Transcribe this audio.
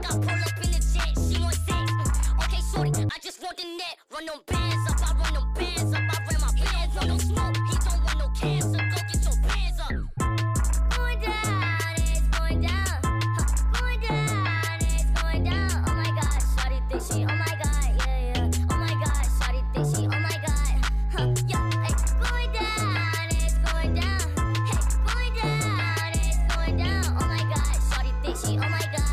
Like I pull up in jet, she sex. Okay, shorty, I just want the net. Run them bands up, I run them bands up. I ran my. No smoke, he don't want no cancer. Go get your up. Oh my God, she. Oh my God, yeah yeah. Oh my God, she. Oh my God. Yeah, going down, it's going down. It's going down. Oh my God, she. Oh my God.